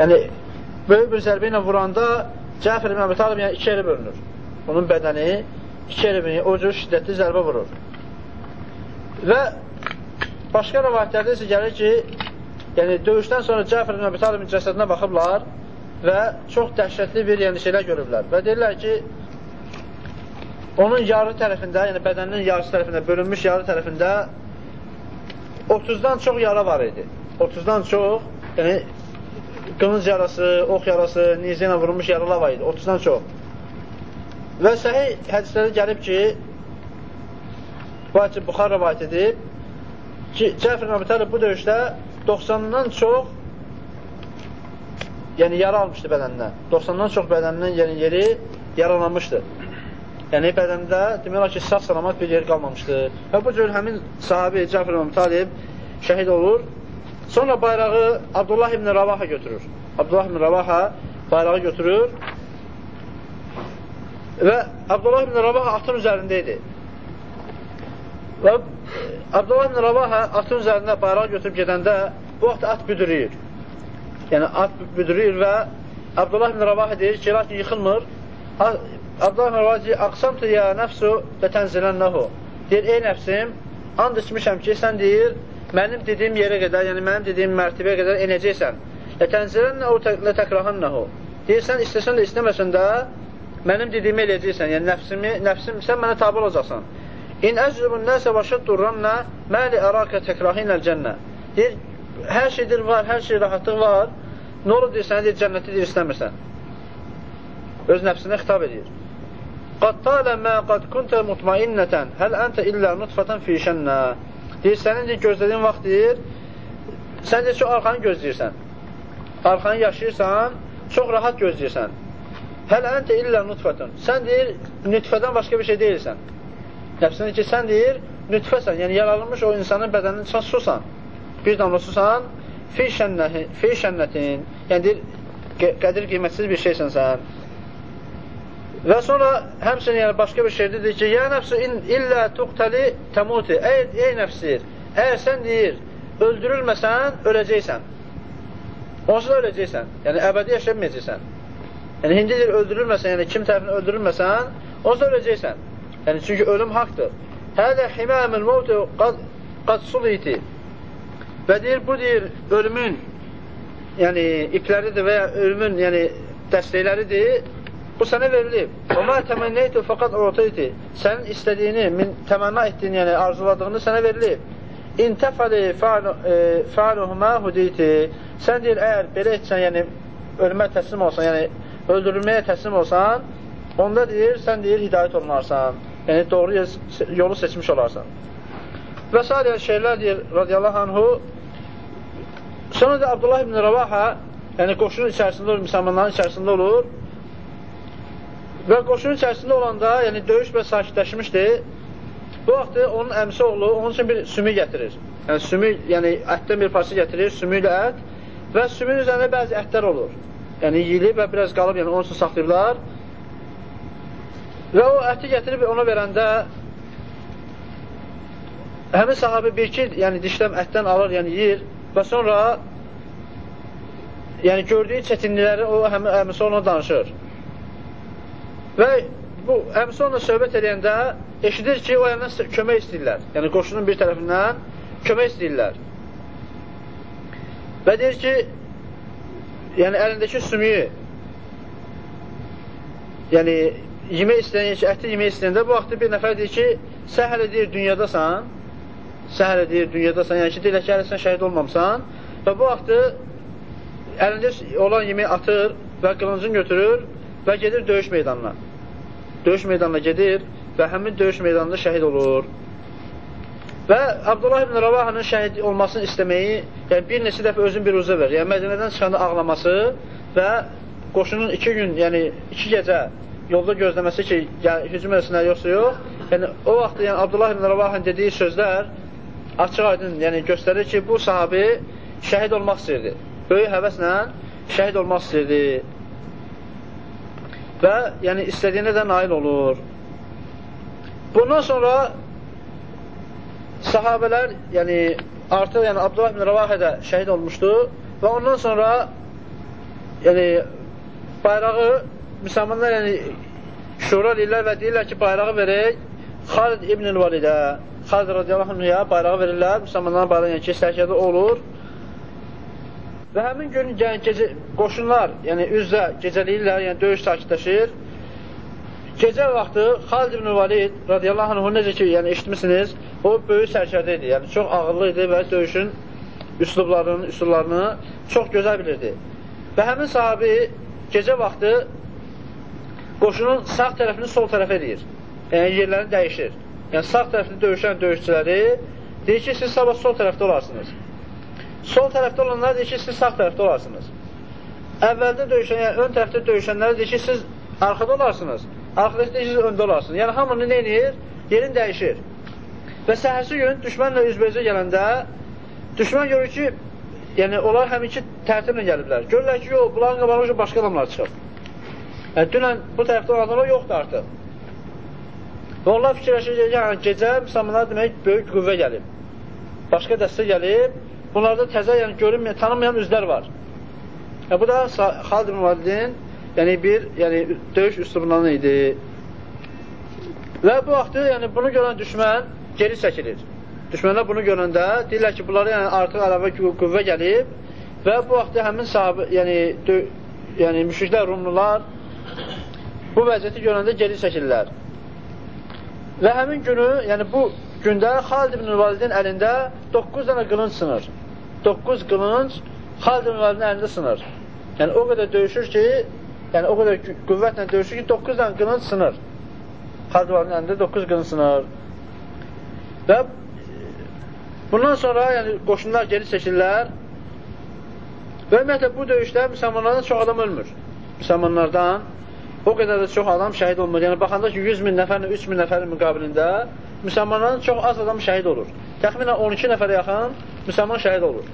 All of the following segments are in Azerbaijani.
yəni böyük bir zərbə ilə vuranda Cəfər ibn Əbi Talib yəni iki yerə bölünür. Onun bədəni iki yerə o cür şiddətli zərbə vurur. Və başqa rəvayətlərdə isə gəlir ki, yəni döyüşdən sonra Cəfər ibn Əbi Talibin cəsədinə baxıblar və çox dəhşətli bir yəni şeylər görüblər. Və deyirlər ki, onun yarı tərəfində, yəni bədəninin yarısı tərəfində, bölünmüş yarı tərəfində 30-dan çox yara var idi. 30-dan çox, yəni qılınc yarası, ox yarası, nizə ilə vurulmuş yaralar var idi. 30-dan çox. Və səhih hədislərdə gəlib ki, hədisi Buxar rəvayət edib ki, Cəfir Nəbi bu döyüşdə 90-dan çox yəni yara almışdı bədəndən. 90-dan çox bədəninin yəni, yeri yaralanmışdı. Yəni bədəndə demək olar ki, sağ salamat bir yer qalmamışdı. Və bu cür həmin sahabi Cəfər ibn Talib şəhid olur. Sonra bayrağı Abdullah ibn Ravaha götürür. Abdullah ibn Ravaha bayrağı götürür və Abdullah ibn Ravaha atın üzərində idi. Və Abdullah ibn Ravaha atın üzərində bayrağı götürüb gedəndə bu vaxt at büdürüyür. Yəni at büdürüyür və Abdullah ibn Ravaha deyir ki, lakin yıxılmır. Abdullah Mərvazi Aqsamtu ya nəfsu lətənzilənləhu Deyir, ey nəfsim, and içmişəm ki, sən deyir, mənim dediyim yerə qədər, yəni mənim dediyim mərtəbəyə qədər enəcəksən. Lətənzilənləhu lətəkrahənləhu Deyir, sən istəsən də istəməsən də mənim dediyimi eləyəcəksən. Yəni nəfsimi, nəfsim, sən mənə tabi olacaqsan. İn əcrubun nəsə və şəddurranna məli ərəkə təkrahinəl cənnə. Deyir, hər şeydir var, hər şey rahatlıq var. Nə olur deyir, sənə deyir, cənnəti deyir, istəmirsən. Öz nəfsinə xitab edir. Qad talə mə qad kuntə mutmainnətən, həl əntə illə nutfətən fişənnə. Deyir, sənin deyir, gözlədiyin vaxt deyir, sən deyir, çox arxanı gözləyirsən. Arxanı yaşayırsan, çox rahat gözləyirsən. Həl əntə illə nutfətən. Sən deyir, nütfədən başqa bir şey deyilsən. Nəfsində ki, sən deyir, nütfəsən, yəni yaradılmış o insanın bədəninin içində susan. Bir damla susan, fi şənnətin, yəni deyir, qədir qiymətsiz bir şeysən sən. Və sonra həmçinin yəni başqa bir şey dedi ki, ya nəfsi illə tuqtəli təmuti. Ey, ey nəfsir, əgər sən deyir, öldürülməsən, öləcəksən. Onsuz da öləcəksən. Yəni, əbədi yaşamayacaqsən. Yəni, hindi deyir, öldürülməsən, yəni kim tərəfindən öldürülməsən, onsuz da öləcəksən. Yəni, çünki ölüm haqdır. Hədə himəmül mövtü qad, qad suliti. Və deyir, bu deyir, ölümün yəni ipləridir və ya ölümün yəni dəstəkləridir Bu sənə verilib. Və mə təmənnəytu fəqat ortaydı. Sənin istədiyini, min, təmənna etdiyini, yəni arzuladığını sənə verilib. İntəfəli fəaluhumə huditi. Sən deyir, əgər belə etsən, yəni ölümə təslim olsan, yəni öldürülməyə təslim olsan, onda deyir, sən deyir, hidayət olunarsan. Yəni doğru yolu seçmiş olarsan. Və s. şeylər deyir, radiyallahu anhu, sonra da Abdullah ibn Ravaha, yəni qoşunun içərisində olur, müsəlmanların içərisində olur, Və qoşunun içərisində olanda, yəni döyüş və sakitləşmişdi. Bu vaxt onun əmsi oğlu onun üçün bir sümük gətirir. Yəni sümük, yəni ətdən bir parça gətirir, sümüklə ət və sümüyün üzərində bəzi ətlər olur. Yəni yeyilib və biraz qalıb, yəni onun üçün saxlayırlar. Və o əti gətirib ona verəndə həmin sahabi bir-iki yəni dişləm ətdən alır, yəni yeyir və sonra yəni gördüyü çətinlikləri o həmin əmisi ona danışır. Və bu əmsi onunla söhbət edəndə eşidir ki, o yandan kömək istəyirlər. Yəni, qoşunun bir tərəfindən kömək istəyirlər. Və deyir ki, yəni əlindəki sümüyü yəni yemək istəyən, ki, əti yemək istəyəndə bu vaxtda bir nəfər deyir ki, sən hələ deyir dünyadasan, sən hələ deyir dünyadasan, yəni ki, deyir ki, hələ sən şəhid olmamsan və bu vaxtda əlində olan yeməyi atır və qılıncını götürür və gedir döyüş meydanına. Döyüş meydanına gedir və həmin döyüş meydanında şəhid olur. Və Abdullah ibn Ravahanın şəhid olmasını istəməyi, yəni bir neçə dəfə özün bir uzə verir. Yəni Mədinədən çıxanda ağlaması və qoşunun iki gün, yəni iki gecə yolda gözləməsi ki, yəni, hücum etsinlər yoxsa yox. Yəni o vaxt yəni Abdullah ibn Ravahan dediyi sözlər açıq aydın, yəni göstərir ki, bu sahabi şəhid olmaq istəyirdi. Böyük həvəslə şəhid olmaq istəyirdi və yəni istədiyinə də nail olur. Bundan sonra sahabələr, yəni artıq yəni Abdullah ibn Rəvahə də şəhid olmuşdu və ondan sonra yəni bayrağı müsəlmanlar yəni şura deyirlər və deyirlər ki, bayrağı verək Xalid ibn-i Validə Xalid radiyallahu anhya bayrağı verirlər, müsəlmanların bayrağı yəni ki, sərkədə olur və həmin gün yəni, gecə, qoşunlar, yəni üzrə gecəliyirlər, yəni döyüş sakitləşir Gecə vaxtı Xalid ibn Valid radiyallahu anh necə ki, yəni eşitmişsiniz, o böyük sərkərdə idi. Yəni çox ağırlı idi və döyüşün üslublarını, üsullarını çox gözəl bilirdi. Və həmin sahabi gecə vaxtı qoşunun sağ tərəfini sol tərəfə edir. Yəni yerlərini dəyişir. Yəni sağ tərəfini döyüşən döyüşçüləri deyir ki, siz sabah sol tərəfdə olarsınız. Sol tərəfdə olanlar deyir ki, siz sağ tərəfdə olarsınız. Əvvəldə döyüşən, yəni ön tərəfdə döyüşənlər deyir ki, siz arxada olarsınız. Axirətdə siz öndə olarsınız. Yəni, hamını nə edir? Yerin dəyişir. Və səhərsi gün düşmənlə üzbəyizə gələndə düşmən görür ki, yəni onlar həminki tərtiblə gəliblər. Görürlər ki, yox, bunların qabağına başqa adamlar çıxıb. Yəni, dünən bu tərəfdə olan adamlar yoxdur artıq. Və onlar fikirləşir ki, yəni, gecə müsəlmanlar demək böyük qüvvə gəlib. Başqa dəstə gəlib, bunlarda təzə, yəni görünməyən, tanınmayan üzlər var. Yəni, bu da Xalid ibn Validin yəni bir yəni döyüş üslubundan idi. Və bu vaxtı yəni bunu görən düşmən geri çəkilir. Düşmənlər bunu görəndə deyirlər ki, bunlara yəni artıq əlavə qüvvə gəlib və bu vaxtda həmin sahabə, yəni dö yəni müşriklər, Rumlular bu vəziyyəti görəndə geri çəkirlər. Və həmin günü, yəni bu gündə Xalid ibn Validin əlində 9 dənə qılınc sınır. 9 qılınc Xalid ibn Validin əlində sınır. Yəni o qədər döyüşür ki, Yəni o qədər qüvvətlə döyüşür ki, 9 dənə qılınc sınır. Xaldivanın əlində 9 qılınc sınır. Və bundan sonra yəni, qoşunlar geri çəkirlər və ümumiyyətlə bu döyüşdə müsəlmanlardan çox adam ölmür. Müsəlmanlardan o qədər də çox adam şəhid olmur. Yəni baxanda ki, 100 min nəfərlə 3 min nəfərin müqabilində müsəlmanların çox az adam şəhid olur. Təxminən 12 nəfərə yaxın müsəlman şəhid olur.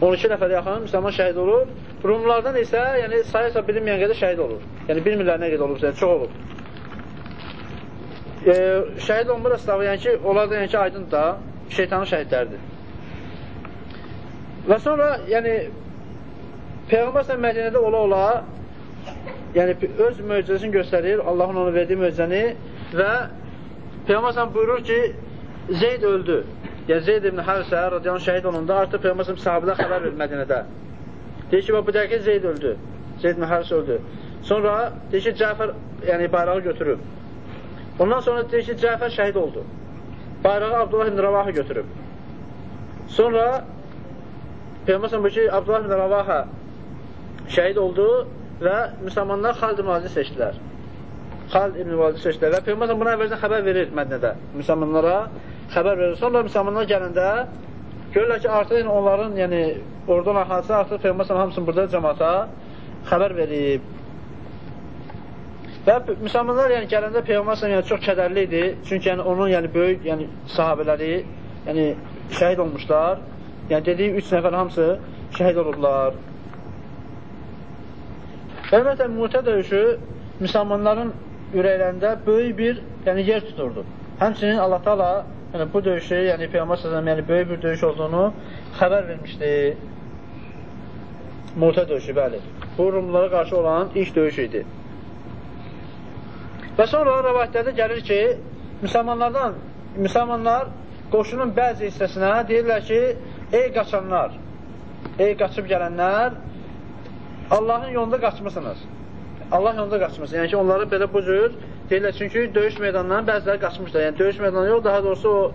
12 nəfərə yaxın müsəlman şəhid olur. Rumlardan isə yəni, sayısa bilinməyən qədər şəhid olur. Yəni bilmirlər nə qədər olub, yəni, çox olub. E, şəhid olmur əsnafı, yəni ki, onlar da yəni ki, aydın da şeytanın şəhidləridir. Və sonra, yəni, Peyğəmbər sən Mədinədə ola-ola yəni öz möcüzəsini göstərir, Allahın ona verdiyi möcüzəni və Peyğəmbər sən buyurur ki, Zeyd öldü. Yəni Zeyd ibn Harisə radiyallahu şəhid olunda artıq Peyğəmbər sahabələr xəbər verir Mədinədə. Deyir ki, bu dəqiqə Zeyd öldü. Zeyd ibn Harisə öldü. Sonra deyir ki, Cəfər yəni bayrağı götürüb. Ondan sonra deyir ki, Cəfər şəhid oldu. Bayrağı Abdullah ibn Ravaha götürüb. Sonra Peyğəmbər bu ki, Abdullah ibn Ravaha şəhid oldu və müsəlmanlar Xalid ibn Validi seçdilər. Xalid ibn Validi seçdilər və Peyğəmbər buna əvvəlcə xəbər verir Mədnədə müsəlmanlara xəbər verir. Sonra müsəlmanlar gələndə görürlər ki, artıq yəni, onların, yəni oradan əhalisi artıq Peyğəmbər hamısını burada cəmaata xəbər verib. Və müsəlmanlar yəni gələndə Peyğəmbər yəni çox kədərli idi. Çünki yəni onun yəni böyük yəni sahabeləri yəni şəhid olmuşlar. Yəni dediyi 3 nəfər hamısı şəhid olublar. Ümumiyyətlə Muhtə döyüşü müsəlmanların ürəklərində böyük bir yəni yer tuturdu. Həmçinin Allah Taala yəni bu döyüşü, yəni Peyğəmbər sallallahu yəni böyük bir döyüş olduğunu xəbər vermişdi. Mu'tə döyüşü, bəli. Bu Rumlara qarşı olan ilk döyüş idi. Və sonra rəvayətlərdə gəlir ki, müsəlmanlardan müsəlmanlar qoşunun bəzi hissəsinə deyirlər ki, ey qaçanlar, ey qaçıb gələnlər, Allahın yolunda qaçmısınız. Allah yolunda qaçmısınız. Yəni ki, onları belə bu cür Deyirlər, çünki döyüş meydanından bəziləri qaçmışlar. Yəni, döyüş meydanı yox, daha doğrusu o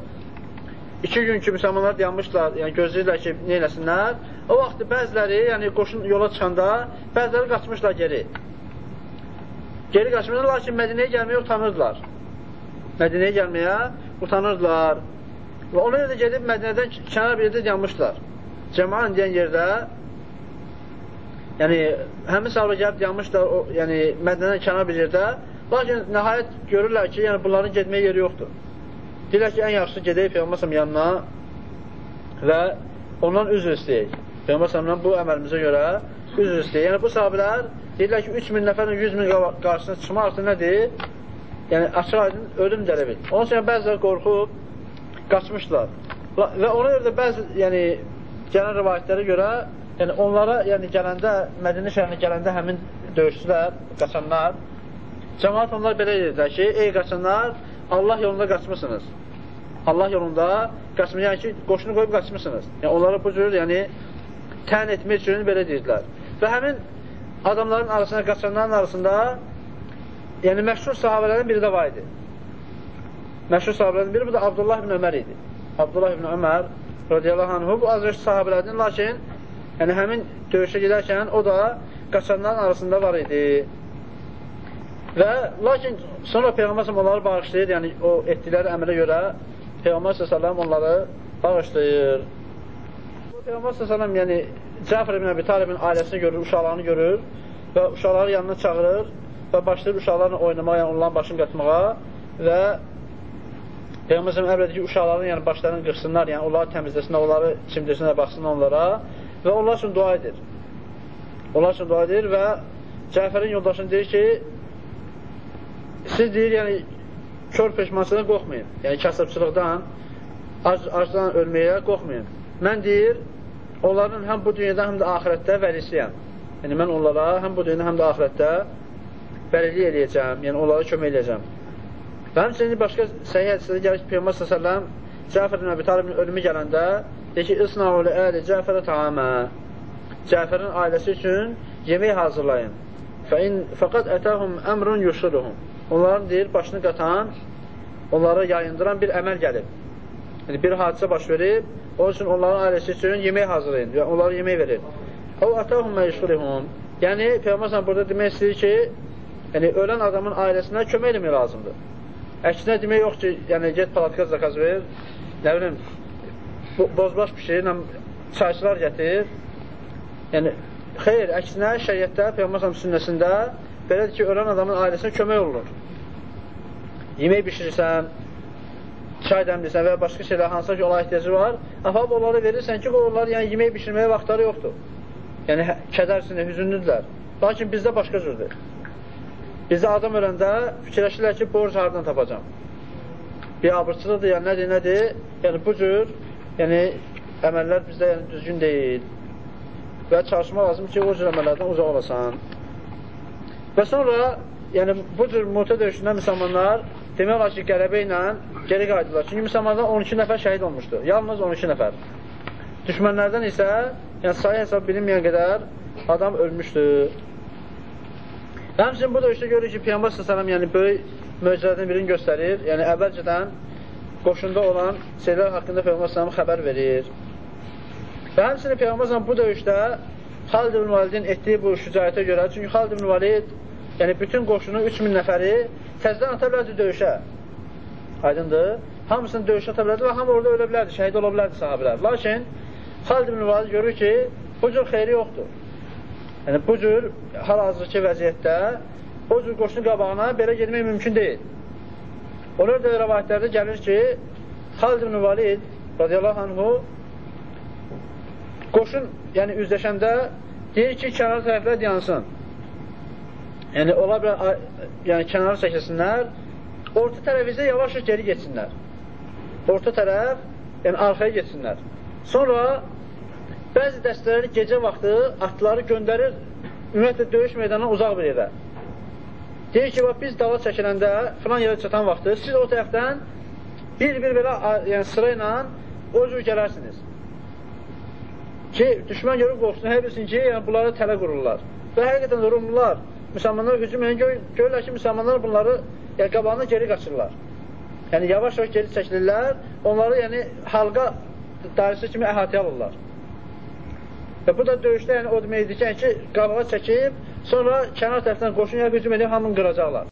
iki gün ki, müsəlmanlar dayanmışlar, yəni gözləyirlər ki, neyləsinlər. O vaxtı bəziləri, yəni qoşun yola çıxanda, bəziləri qaçmışlar geri. Geri qaçmışlar, lakin Mədinəyə gəlməyə utanırdılar. Mədinəyə gəlməyə utanırdılar. Və ona görə də gedib Mədinədən kənar bir yerdə dayanmışlar. Cəmaan deyən yerdə yəni həmin sahabə gəlib dayanmışlar, o, yəni Mədinədən kənar bir yerdə Lakin nəhayət görürlər ki, yəni bunların getməyə yeri yoxdur. Deyirlər ki, ən yaxşısı gedək Peyğəmbər yanına və ondan üzr istəyək. Peyğəmbər bu əməlimizə görə üzr istəyək. Yəni bu sahabilər deyirlər ki, 3000 nəfərin 100 min qarşısına çıxma artıq nədir? Yəni açıq aydın ölüm dələbidir. Onun üçün bəziləri qorxub qaçmışlar. Və ona görə də bəzi yəni gələn rivayətlərə görə yəni onlara yəni gələndə, Mədinə şəhərinə gələndə həmin döyüşçülər, qaçanlar, cəmaat onlar belə edirlər ki, ey qaçanlar, Allah yolunda qaçmısınız. Allah yolunda qaçmısınız. Yəni ki, qoşunu qoyub qaçmısınız. Yəni onlara bu cür, yəni tən etmək üçün belə deyirdilər. Və həmin adamların arasında, qaçanların arasında yəni məşhur sahabələrdən biri də var idi. Məşhur sahabələrdən biri bu da Abdullah ibn Ömər idi. Abdullah ibn Ömər radiyallahu anhu bu azrəş sahabələrdən, lakin yəni həmin döyüşə gedərkən o da qaçanların arasında var idi. Və lakin sonra Peyğəmbər onları bağışlayır, yəni o etdikləri əmrə görə Peyğəmbər s.ə.v onları bağışlayır. Peyğəmbər s.ə.v yəni Cəfər ibn Əbi Talibin ailəsini görür, uşaqlarını görür və uşaqları yanına çağırır və başlayır uşaqlarla oynamağa, yəni onların başını qatmağa və Peyğəmbər s.ə.v əmr edir ki, uşaqların yəni başlarını qırsınlar, yəni onları təmizləsinlər, onları çimdirsinlər, baxsınlar onlara və onlar üçün dua edir. Onlar üçün dua edir və Cəfərin yoldaşını deyir ki, siz deyir, yəni, kör peşmansıdan qorxmayın. Yəni, kasıbçılıqdan, ac acdan ölməyə qorxmayın. Mən deyir, onların həm bu dünyada, həm də ahirətdə vəlisiyəm. Yəni, mən onlara həm bu dünyada, həm də ahirətdə vəlilik eləyəcəm, yəni onlara kömək eləyəcəm. Və həmçinin başqa səhih hədisədə gəlir ki, Peyğəmbər s.ə.v Cəfər ibn Əbi Talibin ölümü gələndə deyir ki, İsnavul əli Cəfərə taamə Cəfərin ailəsi üçün yemək hazırlayın. Fəin fəqad ətəhum əmrun yuşuruhum onların deyir, başını qatan, onları yayındıran bir əməl gəlib. Yəni, bir hadisə baş verib, onun üçün onların ailəsi üçün yemək hazırlayın, yəni, onlara yemək verir. O atahum məşhurihum. Yəni, Peyğəmbər burada demək istəyir ki, yəni, ölən adamın ailəsinə kömək eləmək lazımdır. Əksinə demək yox ki, yəni, get palatka zakaz ver, nə bilim, bozbaş pişir, çayçılar gətir. Yəni, xeyr, əksinə şəriətdə, Peyğəmbər sünnəsində belədir ki, ölən adamın ailəsinə kömək olunur. Yemək bişirirsən, çay dəmlirsən və ya başqa şeylər hansısa ki, ona ehtiyacı var, aparıb onları verirsən ki, onlar yəni, yemək bişirməyə vaxtları yoxdur. Yəni, kədərsinə, hüzünlüdürlər. Lakin bizdə başqa cürdür. Bizdə adam öləndə fikirləşirlər ki, borc haradan tapacam. Bir abırçılıqdır, yəni nədir, nədir? Yəni, bu cür yəni, əməllər bizdə yəni, düzgün deyil. Və çalışma lazım ki, o cür əməllərdən uzaq olasan. Və sonra, yəni bu cür mutə döyüşündə müsəlmanlar demək olar ki, qələbə ilə geri qaydılar. Çünki müsəlmanlar 12 nəfər şəhid olmuşdu. Yalnız 12 nəfər. Düşmənlərdən isə, yəni sayı hesab bilinməyən qədər adam ölmüşdü. Həmçinin bu döyüşdə görürük ki, Peyğəmbər s.ə.v yəni böyük möcüzələrdən birini göstərir. Yəni əvvəlcədən qoşunda olan şeylər haqqında Peyğəmbər s.ə.v xəbər verir. Və həmçinin Peyğəmbər s.ə.v bu döyüşdə Xalid ibn Validin etdiyi bu şücayətə görə, çünki Xalid ibn Valid Yəni, bütün qoşunu 3000 nəfəri təzdən ata bilərdi döyüşə. Aydındır. Hamısını döyüşə ata bilərdi və hamı orada ölə bilərdi, şəhid ola bilərdi sahabilər. Lakin, Xalid ibn Valid görür ki, bu cür xeyri yoxdur. Yəni, bu cür hal-hazırki vəziyyətdə o cür qoşunu qabağına belə gelmək mümkün deyil. Onlar da rəvayətlərdə gəlir ki, Xalid ibn Valid radiyallahu anhu qoşun yəni üzləşəndə deyir ki, kənar tərəflər yansın. Yəni, ola bilər, yəni kənara çəkilsinlər, orta tərəf isə yavaş-yavaş geri geçsinlər. Orta tərəf, yəni arxaya geçsinlər. Sonra bəzi dəstələri gecə vaxtı atları göndərir, ümumiyyətlə döyüş meydanına uzaq bir yerə. Deyir ki, bax, biz dava çəkiləndə, filan yerə çatan vaxtı, siz o tərəfdən bir-bir belə yəni, sıra ilə o cür gələrsiniz. Ki, düşmən görüb qorxsun, hər bilsin ki, yəni, bunları tələ qururlar. Və həqiqətən də Rumlular müsəlmanlar hücum edən gör, görürlər ki, müsəlmanlar bunları yəni, qabağına geri qaçırlar. Yəni, yavaş-yavaş geri çəkilirlər, onları yəni, halqa dairəsi kimi əhatə alırlar. Və bu da döyüşdə yəni, o deməkdir ki, yəni, qabağa çəkib, sonra kənar tərəfdən qoşun ya hücum edib, hamını qıracaqlar.